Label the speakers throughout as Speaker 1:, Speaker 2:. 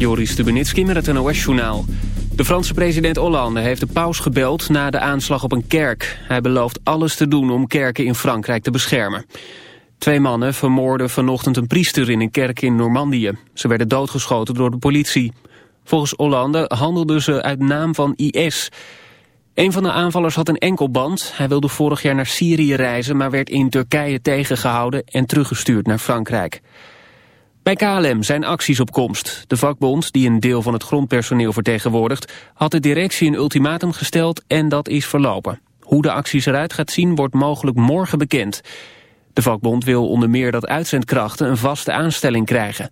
Speaker 1: Joris Stubenitski met het NOS-journaal. De Franse president Hollande heeft de paus gebeld na de aanslag op een kerk. Hij belooft alles te doen om kerken in Frankrijk te beschermen. Twee mannen vermoorden vanochtend een priester in een kerk in Normandië. Ze werden doodgeschoten door de politie. Volgens Hollande handelden ze uit naam van IS. Een van de aanvallers had een enkelband. Hij wilde vorig jaar naar Syrië reizen... maar werd in Turkije tegengehouden en teruggestuurd naar Frankrijk. Bij KLM zijn acties op komst. De vakbond, die een deel van het grondpersoneel vertegenwoordigt... had de directie een ultimatum gesteld en dat is verlopen. Hoe de acties eruit gaat zien wordt mogelijk morgen bekend. De vakbond wil onder meer dat uitzendkrachten een vaste aanstelling krijgen.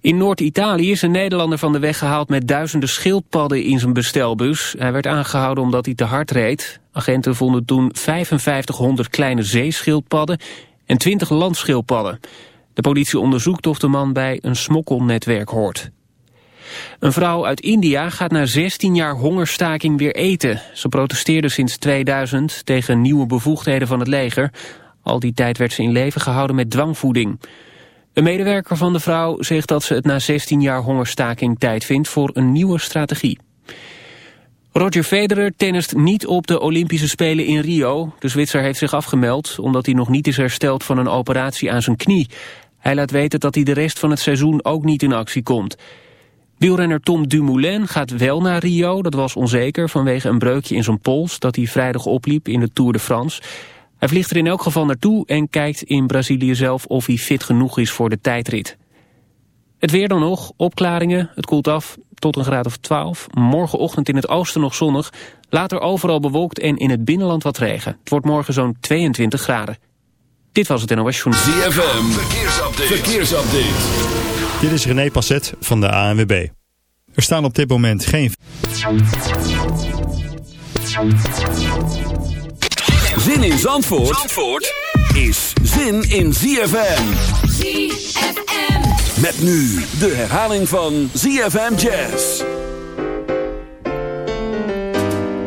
Speaker 1: In Noord-Italië is een Nederlander van de weg gehaald met duizenden schildpadden in zijn bestelbus. Hij werd aangehouden omdat hij te hard reed. Agenten vonden toen 5500 kleine zeeschildpadden en 20 landschildpadden. De politie onderzoekt of de man bij een smokkelnetwerk hoort. Een vrouw uit India gaat na 16 jaar hongerstaking weer eten. Ze protesteerde sinds 2000 tegen nieuwe bevoegdheden van het leger. Al die tijd werd ze in leven gehouden met dwangvoeding. Een medewerker van de vrouw zegt dat ze het na 16 jaar hongerstaking tijd vindt voor een nieuwe strategie. Roger Federer tennist niet op de Olympische Spelen in Rio. De Zwitser heeft zich afgemeld omdat hij nog niet is hersteld van een operatie aan zijn knie. Hij laat weten dat hij de rest van het seizoen ook niet in actie komt. Wielrenner Tom Dumoulin gaat wel naar Rio. Dat was onzeker vanwege een breukje in zijn pols dat hij vrijdag opliep in de Tour de France. Hij vliegt er in elk geval naartoe en kijkt in Brazilië zelf of hij fit genoeg is voor de tijdrit. Het weer dan nog, opklaringen, het koelt af tot een graad of 12. Morgenochtend in het oosten nog zonnig, later overal bewolkt en in het binnenland wat regen. Het wordt morgen zo'n 22 graden. Dit was het NOS Journal.
Speaker 2: ZFM, verkeersupdate. verkeersupdate.
Speaker 3: Dit is René Passet van de ANWB. Er staan op dit moment geen...
Speaker 2: Zin in Zandvoort, Zandvoort is zin in ZFM.
Speaker 4: ZFM.
Speaker 2: Met nu de herhaling van ZFM Jazz.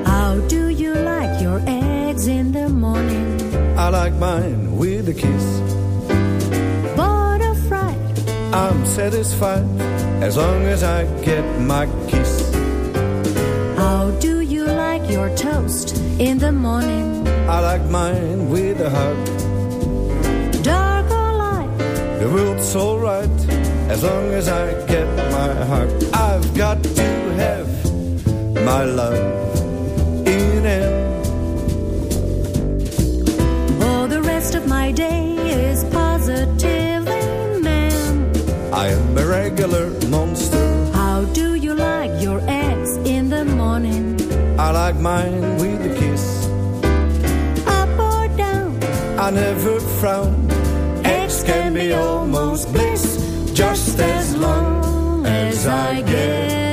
Speaker 5: How do you like your eggs in the morning?
Speaker 6: I like mine with a kiss.
Speaker 5: Butter fried.
Speaker 6: I'm satisfied as long as I get my kiss.
Speaker 5: How do you like your toast in the morning?
Speaker 6: I like mine with a hug.
Speaker 5: Dark or light?
Speaker 6: The world's alright as long as I get my heart. I've got to have my love in it.
Speaker 5: Oh, the rest of my day is positively man.
Speaker 6: I am a regular monster.
Speaker 5: How do you like your eggs in the morning?
Speaker 6: I like mine with a kiss.
Speaker 5: Up or down?
Speaker 6: I never frown. Eggs can be almost bliss, just as long as I get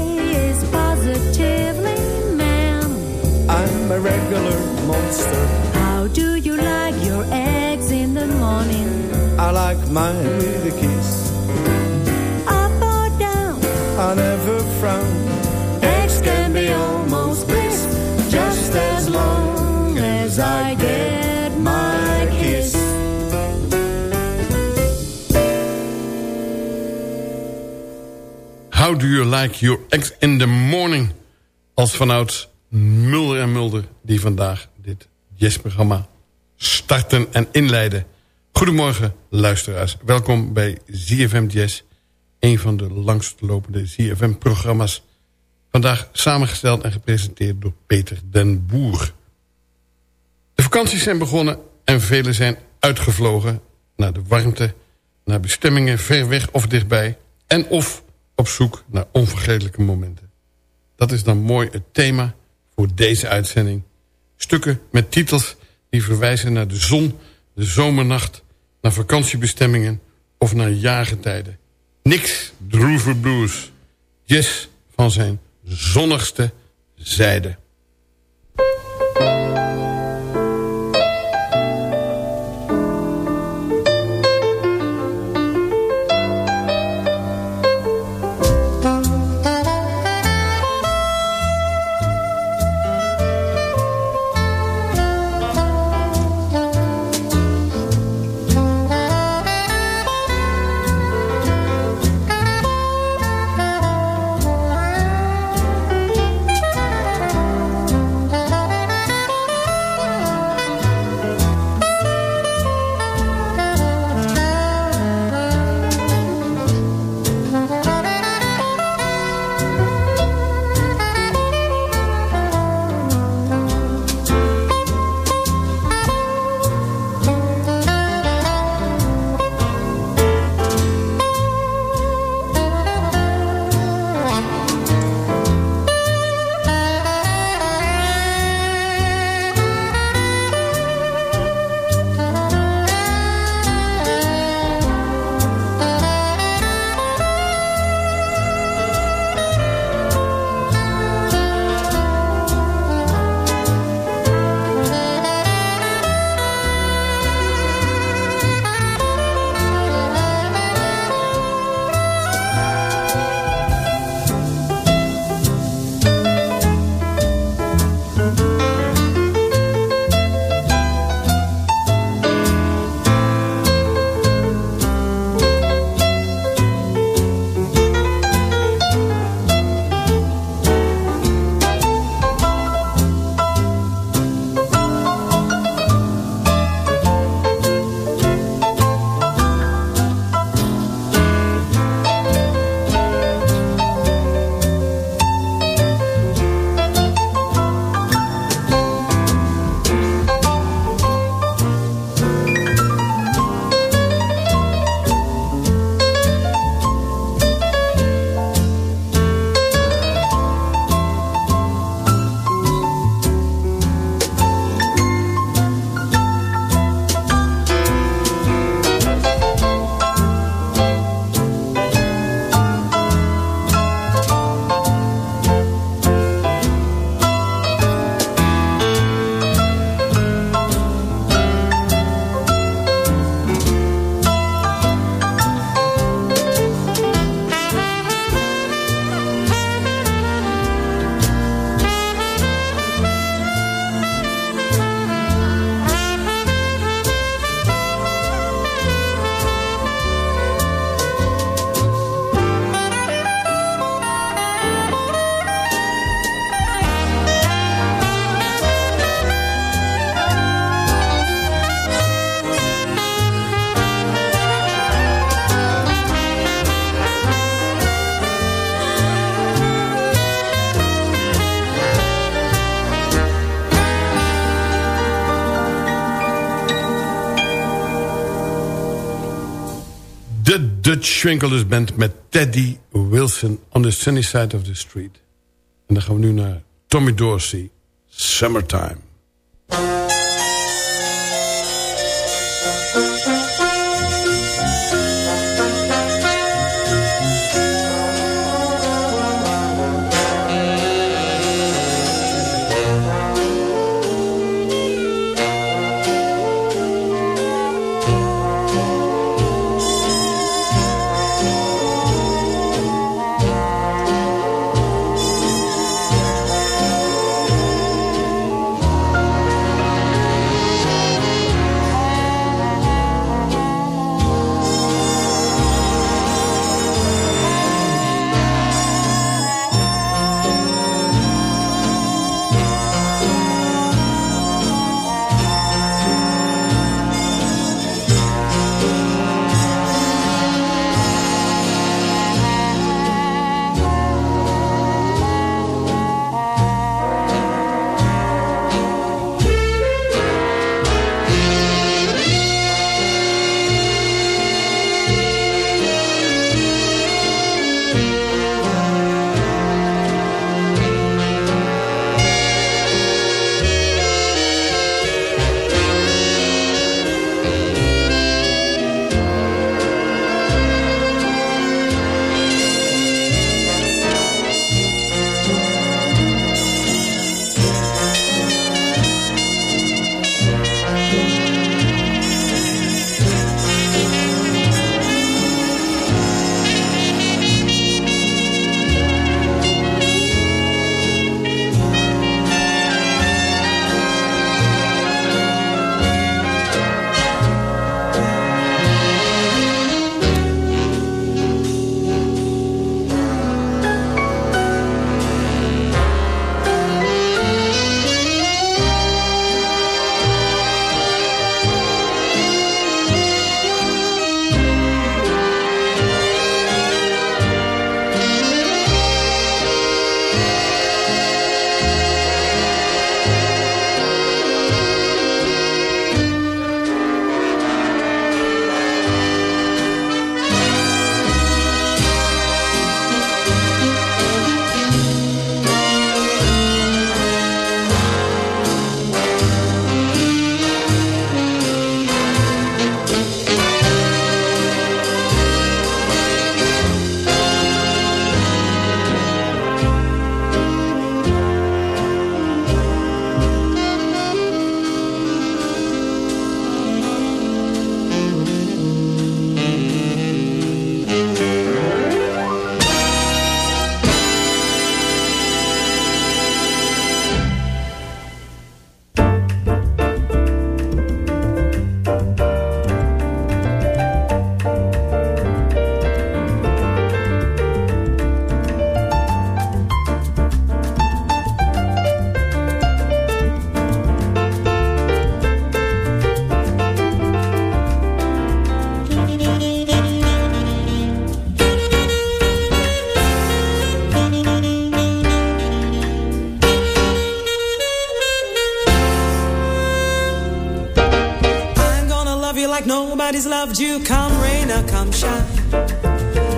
Speaker 6: I'm I'm a regular monster.
Speaker 5: How do you like your eggs in the morning?
Speaker 6: I like mine with a kiss.
Speaker 5: Up or down?
Speaker 6: I never frown. Eggs can be almost bliss, just as long as I get my kiss.
Speaker 7: How do you like your eggs in the morning? Als vanouds Mulder en Mulder vandaag dit jazzprogramma starten en inleiden. Goedemorgen luisteraars. Welkom bij ZFM Jazz. Een van de langstlopende ZFM-programma's. Vandaag samengesteld en gepresenteerd door Peter den Boer. De vakanties zijn begonnen en velen zijn uitgevlogen... naar de warmte, naar bestemmingen ver weg of dichtbij... en of op zoek naar onvergetelijke momenten. Dat is dan mooi het thema voor deze uitzending. Stukken met titels die verwijzen naar de zon, de zomernacht... naar vakantiebestemmingen of naar jaargetijden. Niks droeve blues. Jazz van zijn zonnigste zijde. Dutch Schwinkelers Band met Teddy Wilson on the sunny side of the street. En dan gaan we nu naar Tommy Dorsey, Summertime.
Speaker 8: Nobody's loved you. Come rain or come shine.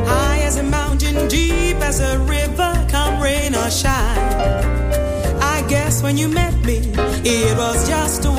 Speaker 8: High as a mountain, deep as a river. Come rain or shine. I guess when you met me, it was just one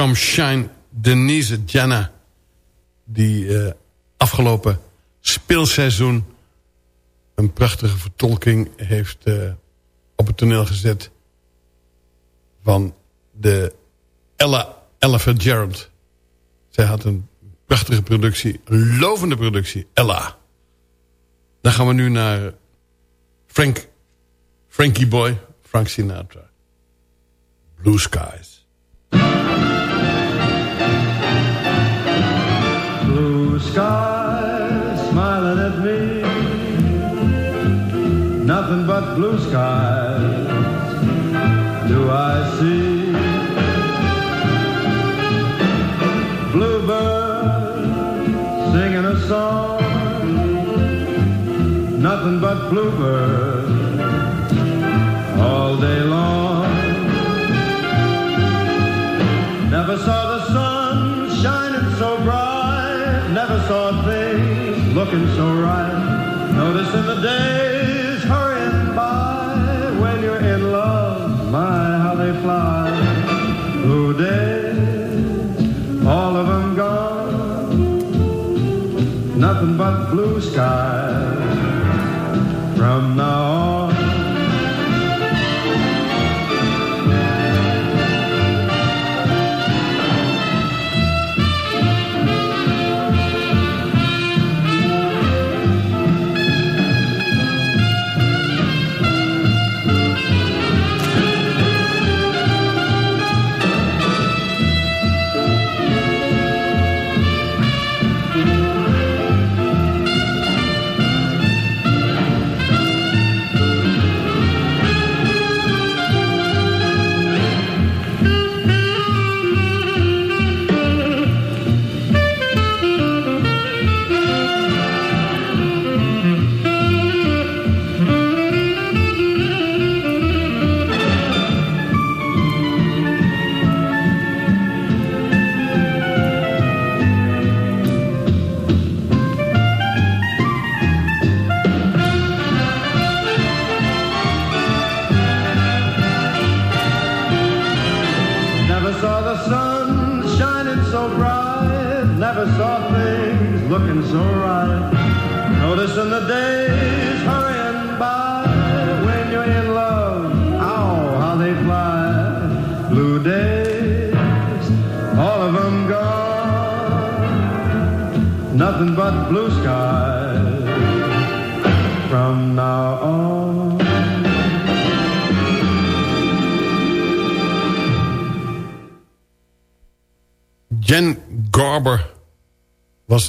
Speaker 8: Come Shine.
Speaker 7: Denise Jenna. Die eh, afgelopen speelseizoen... een prachtige vertolking heeft eh, op het toneel gezet... van de Ella, Ella Fitzgerald. Zij had een prachtige productie, een lovende productie, Ella. Dan gaan we nu naar Frank, Frankie Boy, Frank Sinatra. Blue Skies.
Speaker 9: Skies smiling at me. Nothing but blue skies do I see. Bluebird singing a song. Nothing but bluebird looking so right. Noticing the days hurrying by. When you're in love, my, how they fly. Blue days, all of them gone. nothing but blue skies from now on.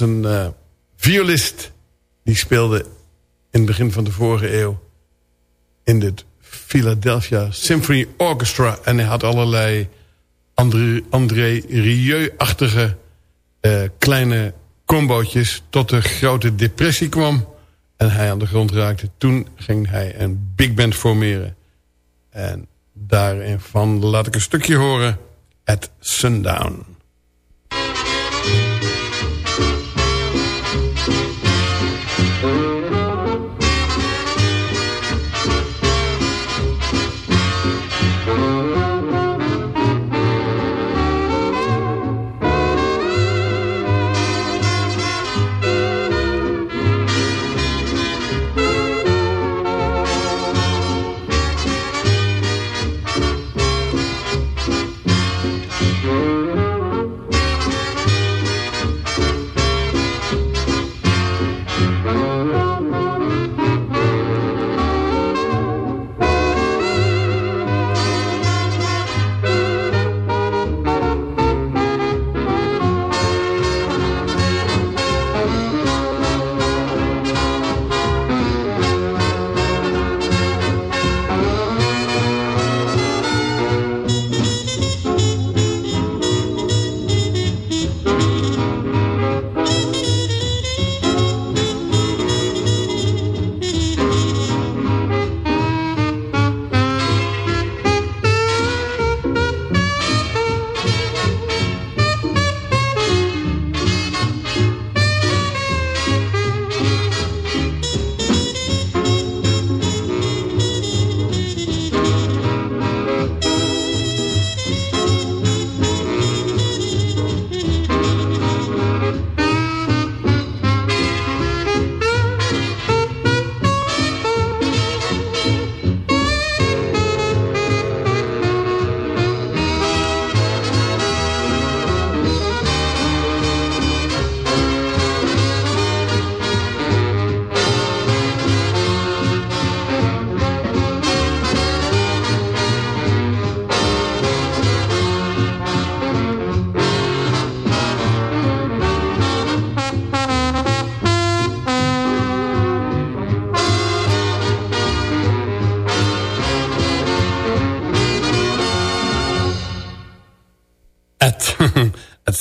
Speaker 7: Een eh, violist. Die speelde in het begin van de vorige eeuw... in het Philadelphia Symphony Orchestra. En hij had allerlei André, André Rieu-achtige eh, kleine combootjes... tot de grote depressie kwam en hij aan de grond raakte. Toen ging hij een big band formeren. En daarvan laat ik een stukje horen... At Sundown.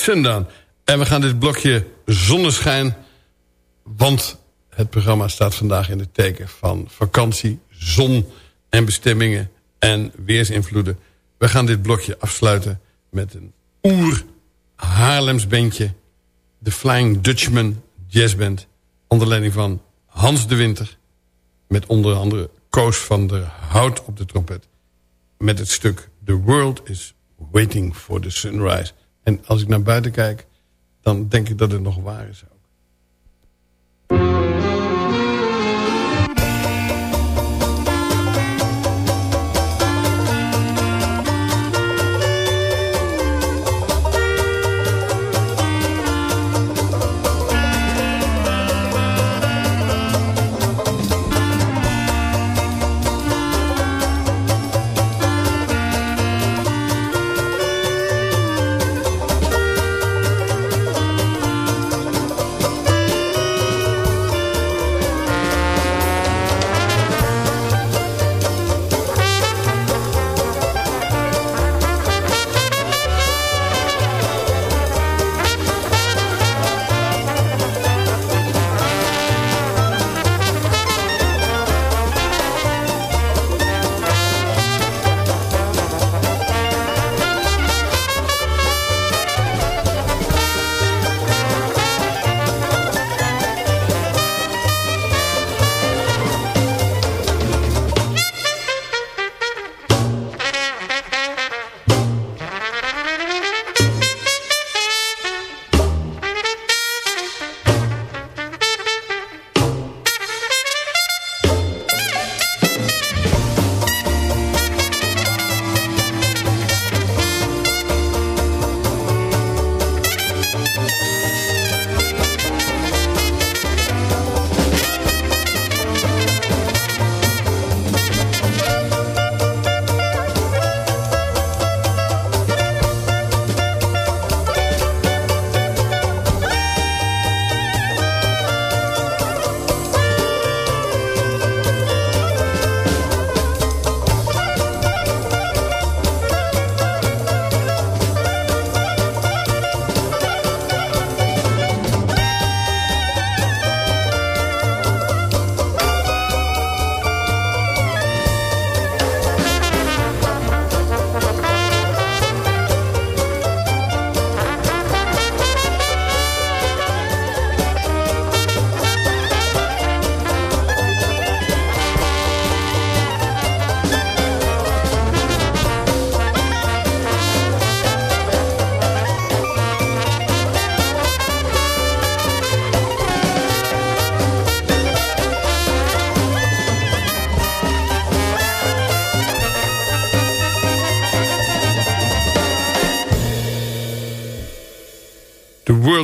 Speaker 7: Sundown. En we gaan dit blokje zonneschijn... want het programma staat vandaag in het teken van vakantie, zon en bestemmingen en weersinvloeden. We gaan dit blokje afsluiten met een oer Haarlems bandje. De Flying Dutchman Jazzband. Onder leiding van Hans de Winter. Met onder andere Koos van der Hout op de trompet. Met het stuk The World is Waiting for the Sunrise. En als ik naar buiten kijk, dan denk ik dat het nog waar is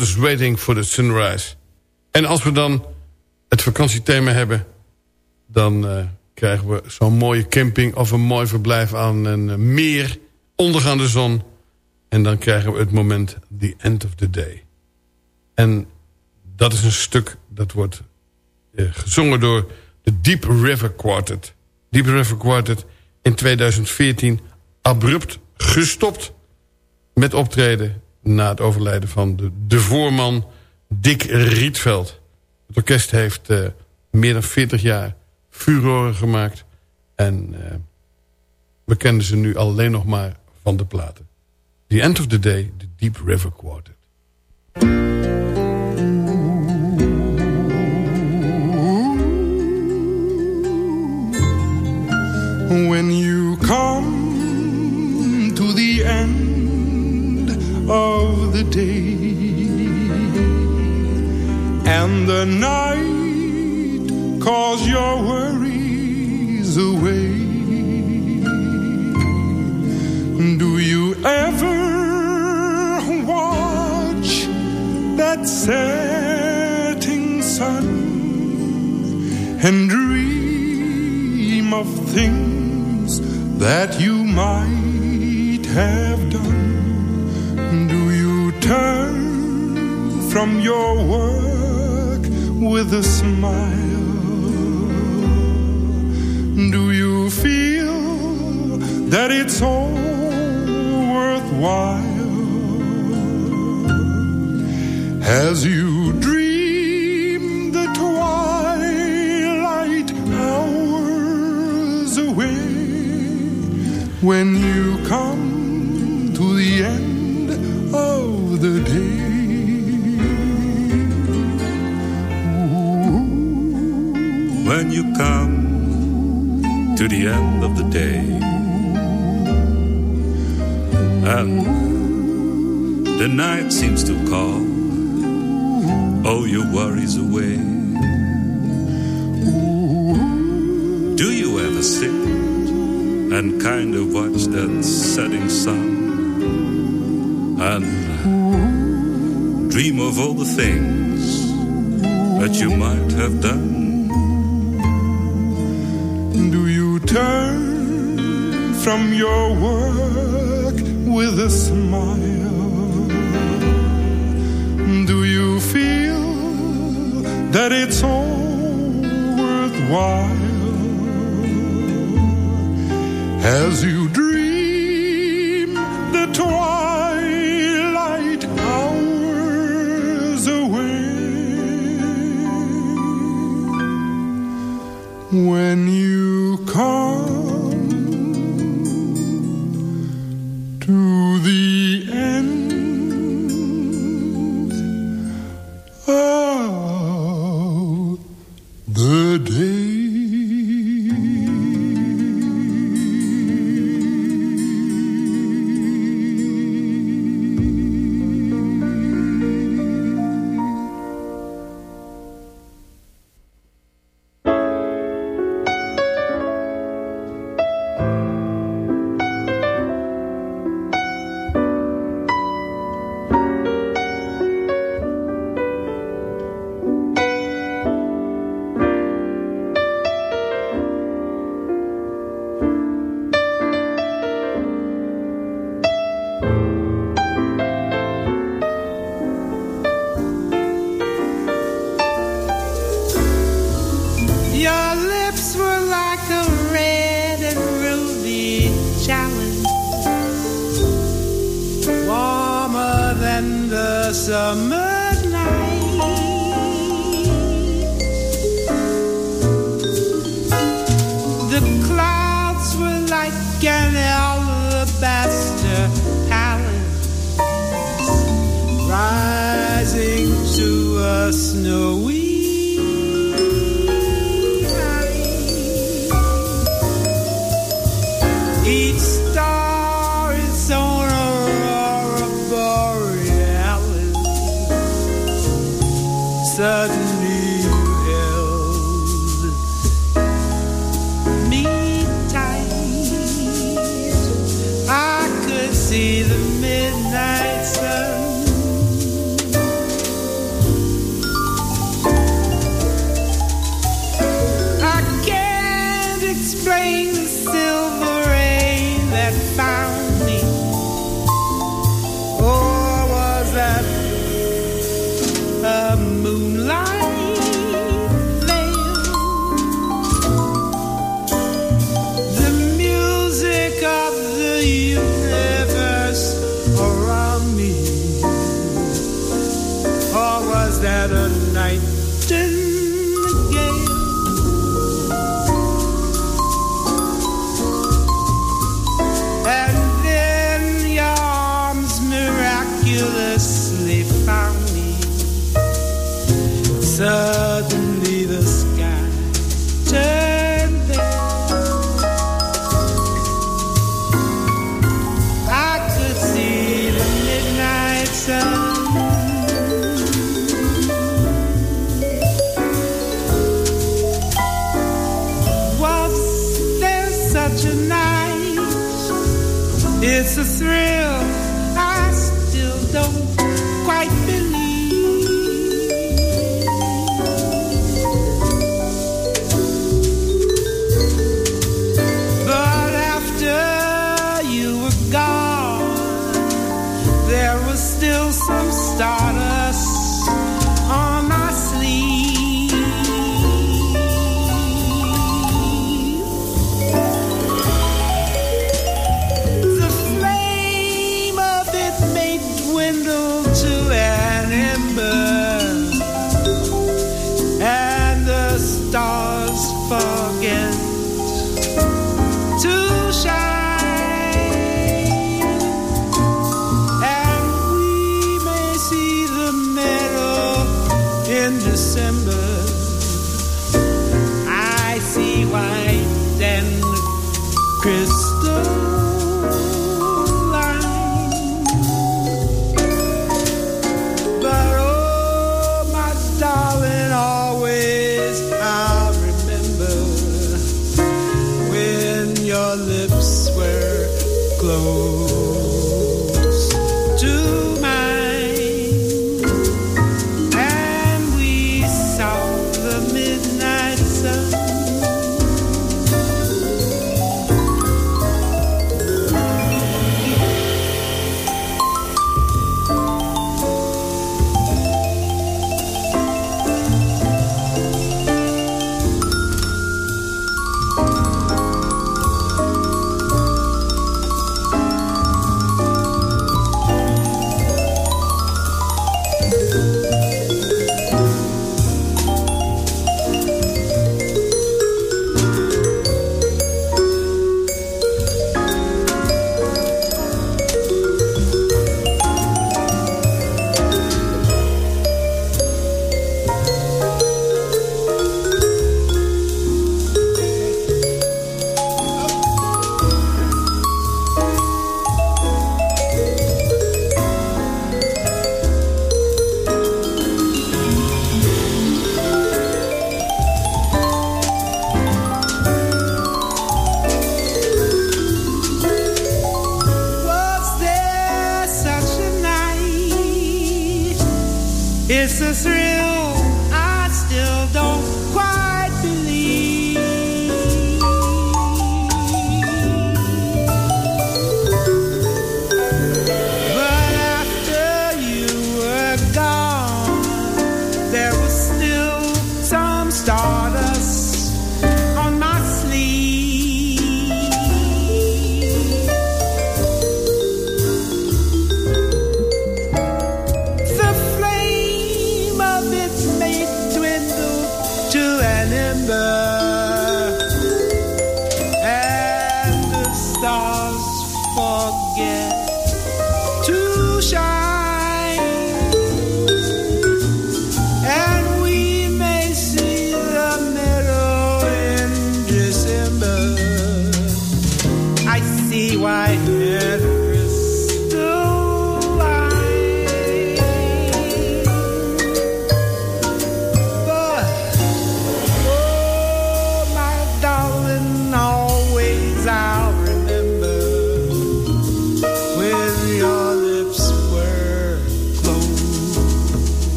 Speaker 7: is waiting for the sunrise. En als we dan het vakantiethema hebben... dan uh, krijgen we zo'n mooie camping of een mooi verblijf aan een meer... ondergaande zon. En dan krijgen we het moment the end of the day. En dat is een stuk dat wordt uh, gezongen door de Deep River Quartet. Deep River Quartet in 2014 abrupt gestopt met optreden... na het overlijden van de, voorman Dick Rietveld. Het orkest heeft uh, meer dan 40 jaar furoren gemaakt... en uh, we kennen ze nu alleen nog maar van de platen. The End of the Day, the Deep River Quartet.
Speaker 10: When you come of the day and the night calls your worries away, do you ever watch that setting sun and dream of things? that you might have you turn from your work with a smile? Do you feel that it's all worthwhile? As you dream the twilight hours away when you come to the end
Speaker 11: you come to the end of the day and the night seems to call all your worries away. Do you ever sit and kind of watch that setting sun and dream of all the things that you might have done.
Speaker 10: Do you turn from your work with a smile? Do you feel that it's all worthwhile? as you dream the twilight hours away. When you the
Speaker 12: It's a thrill white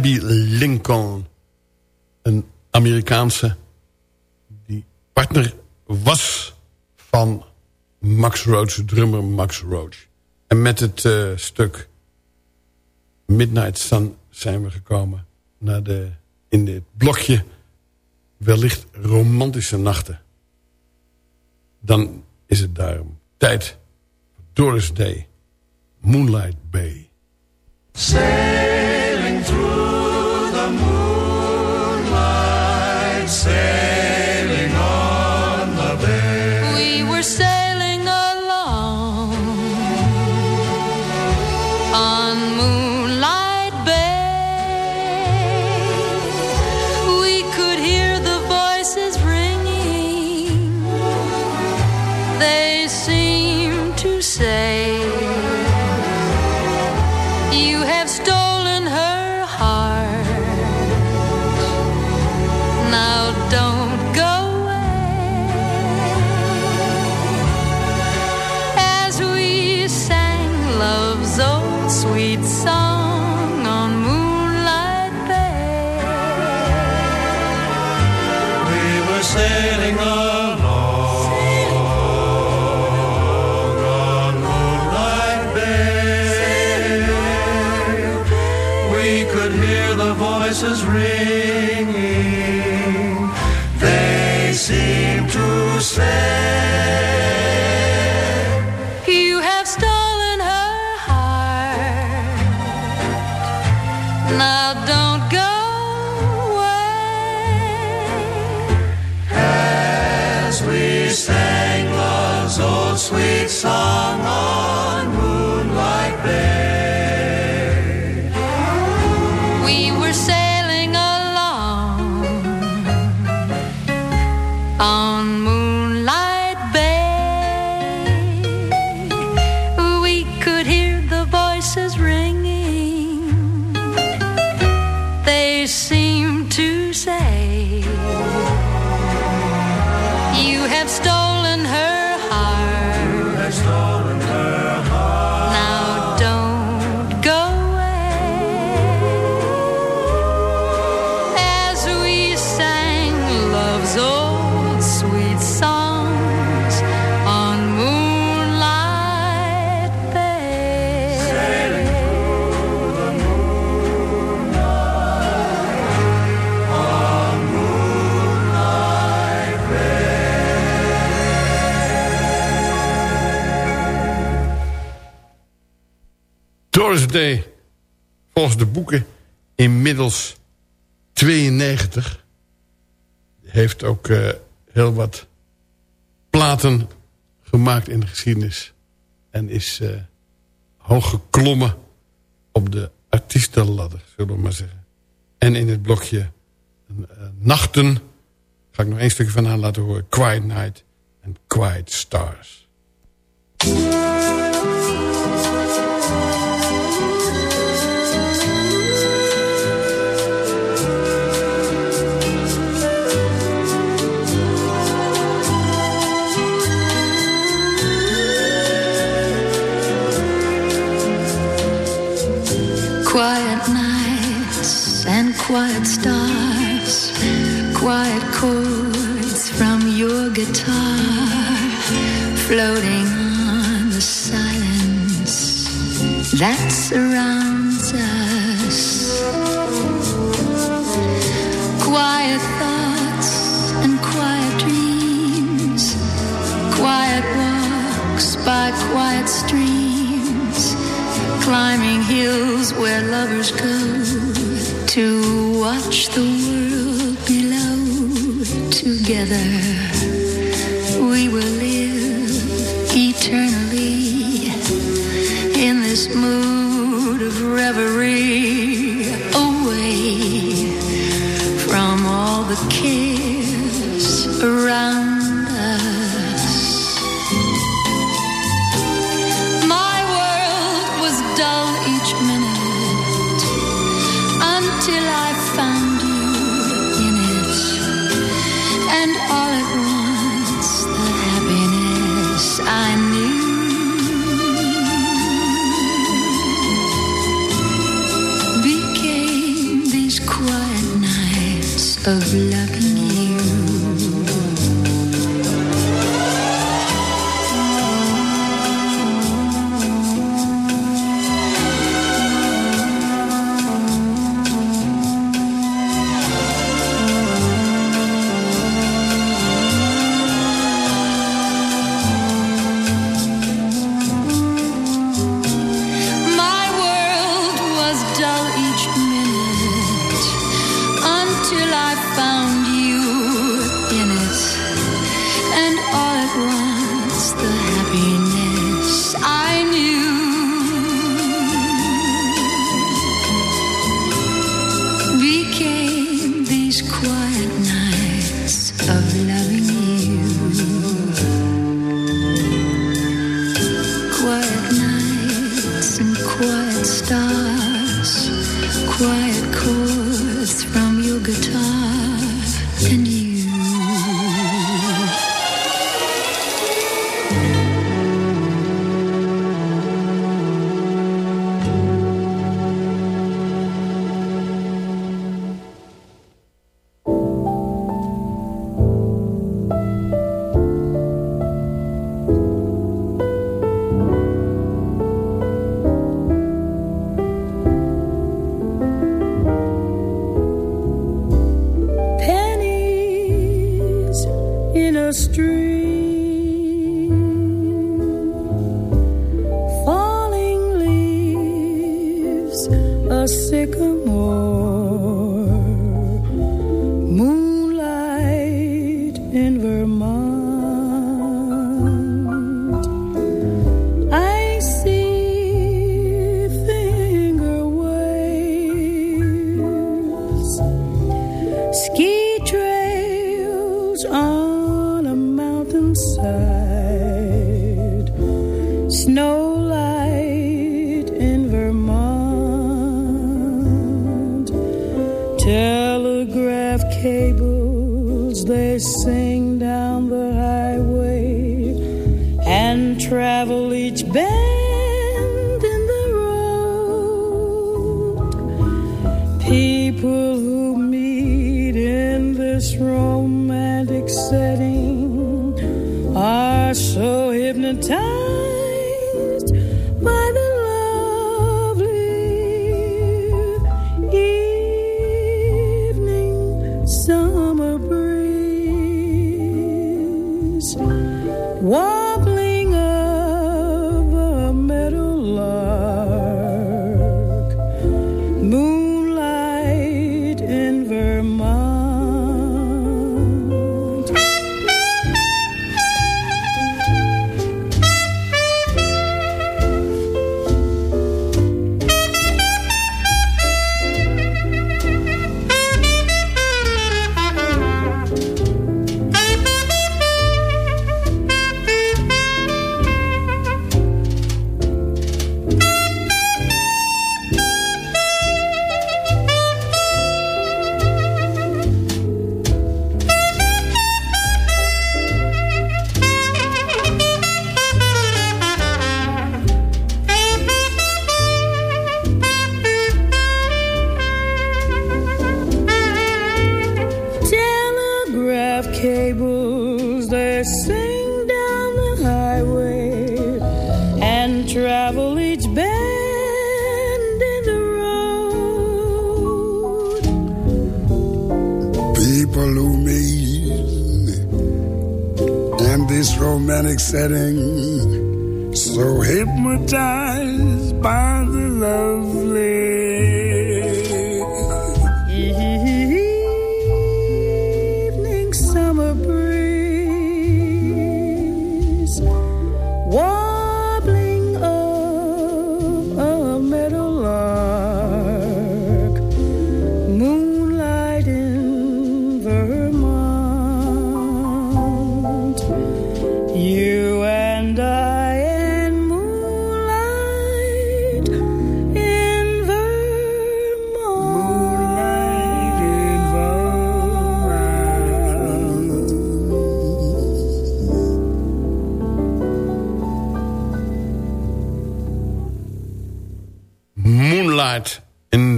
Speaker 7: Abby Lincoln. Een Amerikaanse die partner was van Max Roach, drummer Max Roach. En met het uh, stuk Midnight Sun zijn we gekomen naar de, in dit blokje wellicht romantische nachten. Dan is het daarom tijd voor Doris Day, Moonlight Bay.
Speaker 6: Sailing
Speaker 13: We
Speaker 7: Volgens de boeken inmiddels 92. Heeft ook eh, heel wat platen gemaakt in de geschiedenis. En is eh, hoog geklommen op de artiestenladder, zullen we maar zeggen. En in het blokje eh, Nachten ga ik nog één stukje van haar laten horen. Quiet Night en Quiet Stars.
Speaker 13: Quiet nights and quiet stars, quiet chords from your guitar, floating on the silence that surrounds us. Quiet thoughts and quiet dreams, quiet walks by quiet streams, climbing hills where lovers go to watch the world below. Together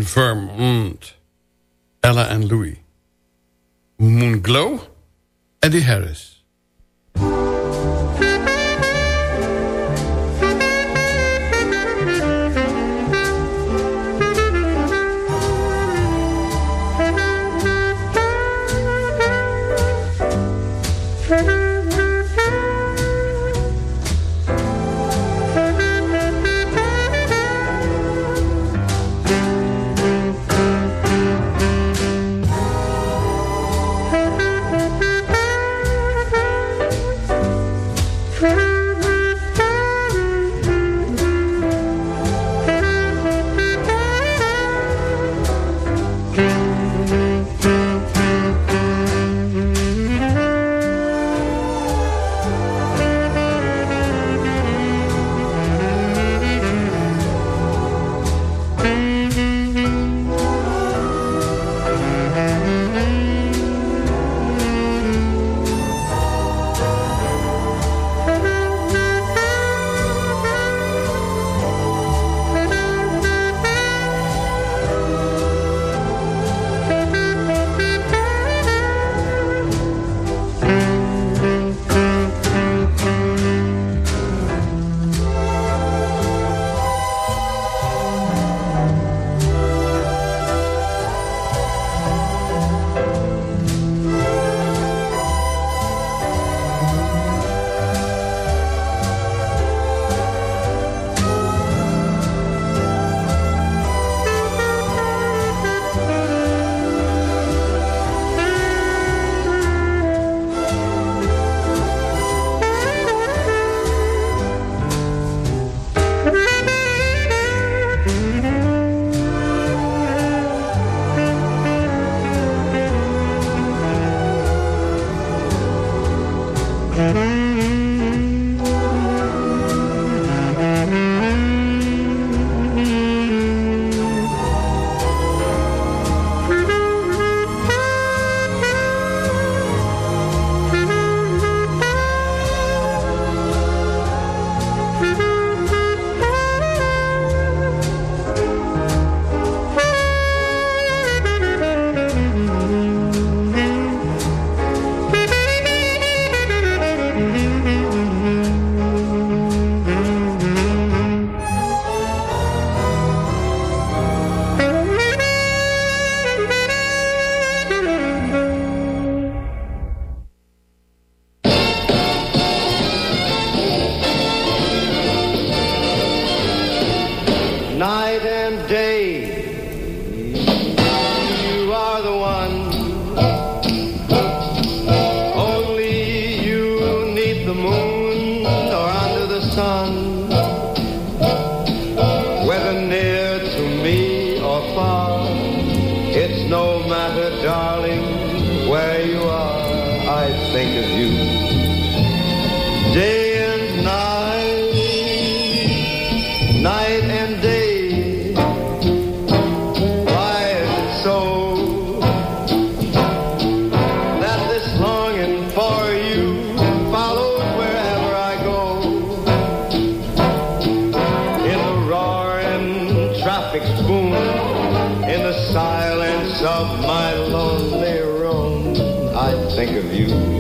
Speaker 13: in
Speaker 7: Vermont.
Speaker 14: Ella en Louis.
Speaker 7: Moon Glow, Eddie Harris.
Speaker 6: Of my lonely room, I think of you.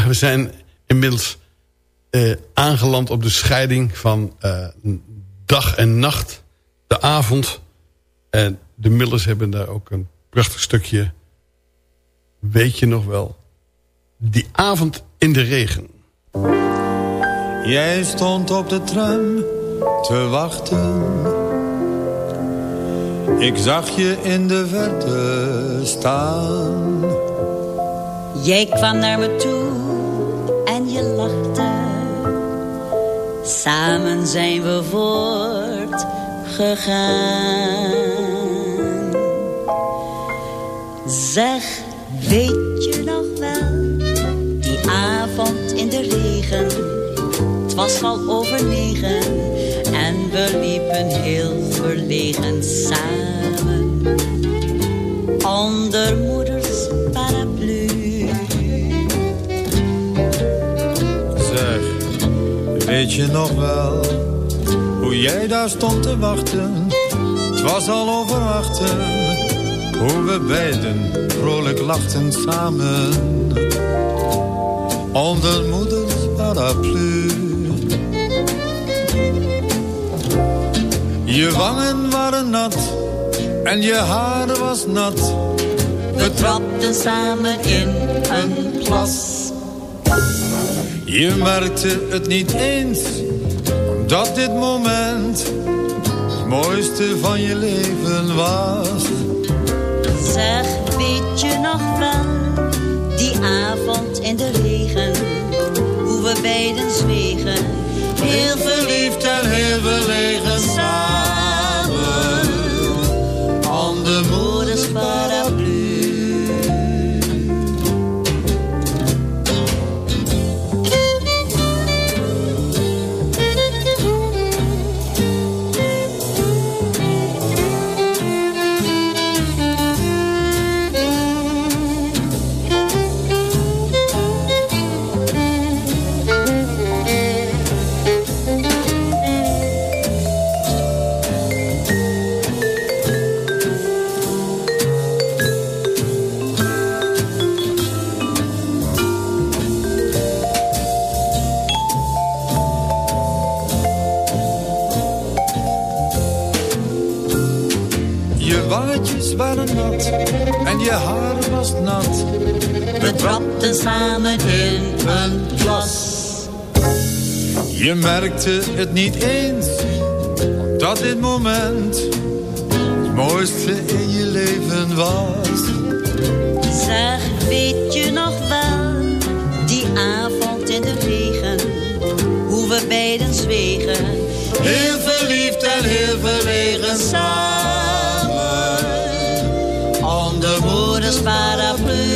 Speaker 7: Ja, we zijn inmiddels eh, aangeland op de scheiding van eh, dag en nacht. De avond. En de Millers hebben daar ook een prachtig stukje. Weet je nog wel? Die avond in de regen.
Speaker 15: Jij stond op de tram te wachten. Ik zag je in de verte staan.
Speaker 16: Jij kwam naar me toe je. Samen zijn we voortgegaan. Zeg, weet je nog wel, die avond in de regen. Het was al over negen en we liepen heel verlegen samen. Onder
Speaker 15: weet je nog wel hoe jij daar stond te wachten? Het was al over achten, hoe we beiden vrolijk lachten samen. Onder moeders paraplu. Je wangen waren nat en je haar was nat.
Speaker 16: We trapten samen in een plas.
Speaker 15: Je merkte het niet eens, dat dit moment het mooiste van je leven was.
Speaker 16: Zeg, weet je nog wel, die avond in de regen, hoe we beiden zwegen.
Speaker 15: Heel verliefd en heel verlegen samen,
Speaker 16: samen in een.
Speaker 15: Je merkte het niet eens, dat dit moment het mooiste in je leven was.
Speaker 16: Zeg, weet je nog wel, die avond in de regen, hoe we beiden zwegen.
Speaker 15: Heel verliefd en heel verlegen samen,
Speaker 16: onder moeders paraplu.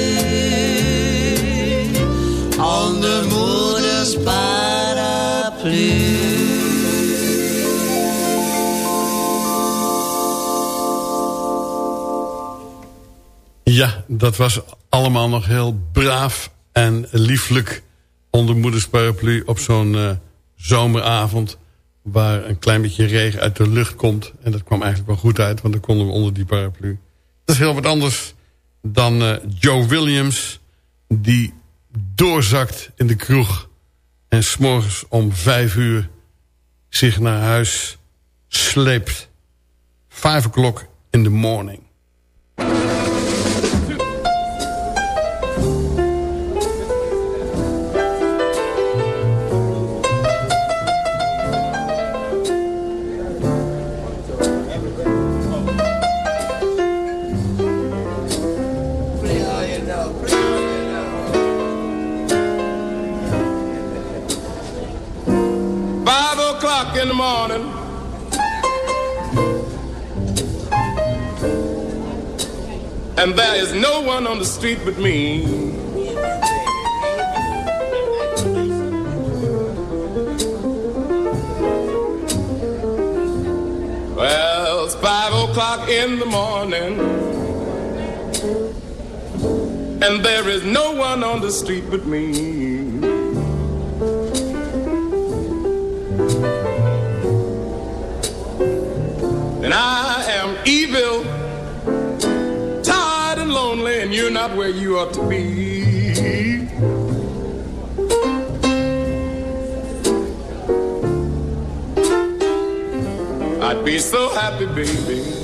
Speaker 7: Dat was allemaal nog heel braaf en lieflijk onder moeders paraplu op zo'n eh, zomeravond waar een klein beetje regen uit de lucht komt. En dat kwam eigenlijk wel goed uit, want dan konden we onder die paraplu. Dat is heel wat anders dan eh, Joe Williams die doorzakt in de kroeg en s'morgens om vijf uur zich naar huis sleept. Five o'clock in the morning.
Speaker 17: Morning. And there is no one on the street but me. Well, it's five o'clock in the morning. And there is no one on the street but me. not where you ought to be. I'd be so happy, baby.